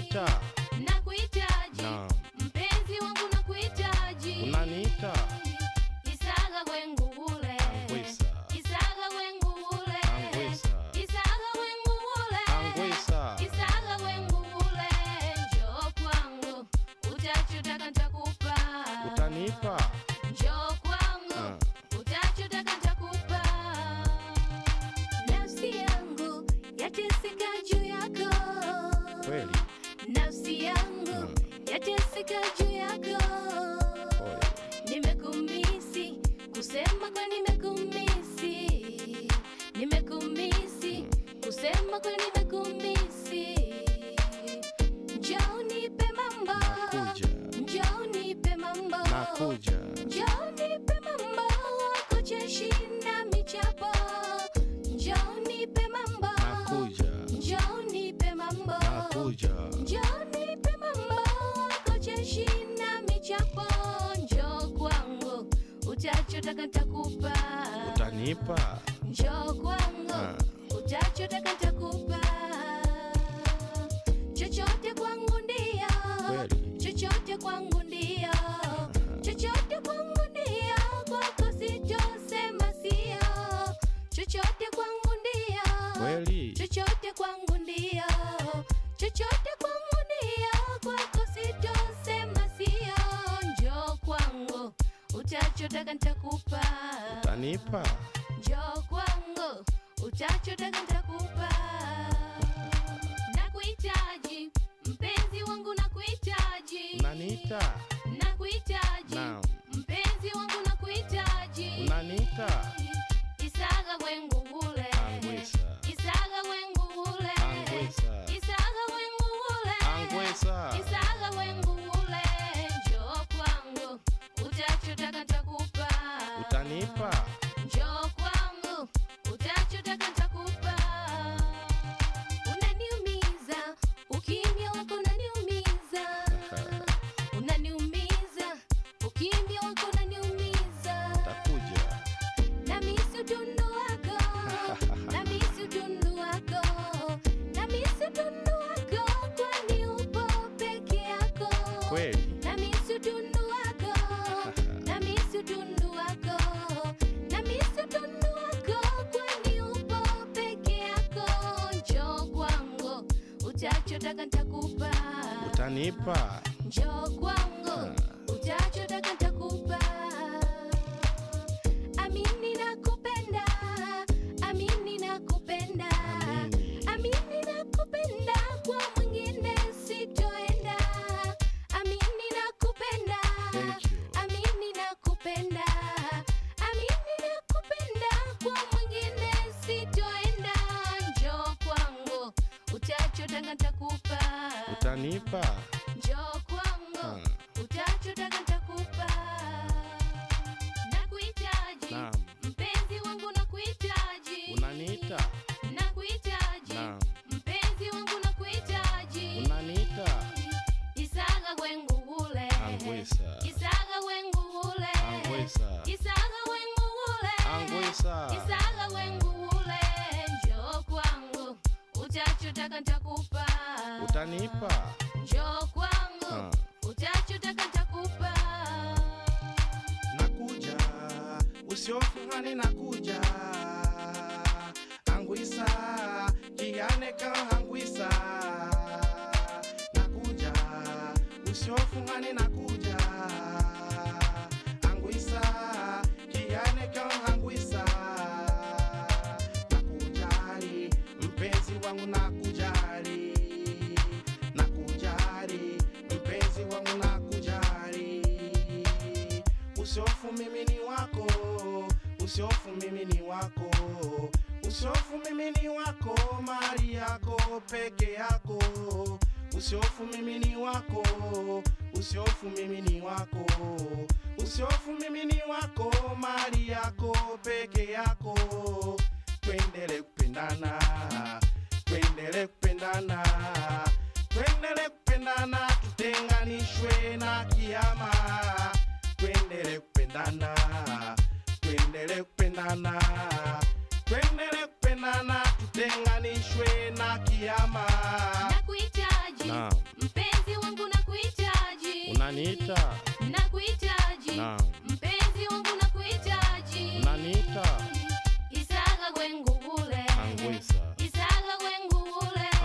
Unaniita? Yateseka juu yako. Nimekumisi kusema kwa nimekumisi. Nimekumisi kusema kwa nimekumisi utachotaka nitakupa. Utanipa? njoo kwangu. Ah. utachotaka nitakupa. Chochote kwangu ndio. Kweli? chochote kwangu ndio. Chochote kwangu ndio. Kwako sitosema sio. Chochote kwangu ndio. Kweli? chochote kwangu ndio. Chochote utachotaka nitakupa. Utanipa? njoo kwangu. Utachotaka nitakupa. Nakuhitaji. Mpenzi wangu nakuhitaji. Unaniita? Utachotaka nitakupa Utanipa? Utachotaka nitakupa. Utanipa? njoo kwangu. Utachotaka nitakupa Utanipa? njoo kwangu utachotaka nitakupa nakuhitaji Naam. mpenzi wangu nakuhitaji Unaniita? nakuhitaji Naam. mpenzi wangu nakuhitaji Unaniita? isaga wengugule Angwisa. isaga wengugule Angwisa. isaga wengugule Angwisa. isaga wengugule njoo kwangu utachotaka nitakupa Utanipa? njoo kwangu utachotaka nitakupa Nakuja, usiofungani nakuja. anguisa kiane ka usiofu mimi ni wako usiofu mimi ni wako usiofu mimi ni wako mali yako peke yako. Usiofu mimi ni wako usiofu mimi ni wako usiofu mimi ni wako mali yako peke yako. Twendele kupendana twendele kupendana. Twendele kupendana tutenganishwe na kiama nakuhitaji Naam. unaniita? Nakuhitaji na. mpenzi wangu nakuhitaji. Unaniita? Isaga gwengu angwesa isaga gwengu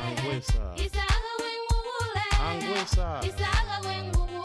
angwesa isaga gwengu angwesa isaga gwengu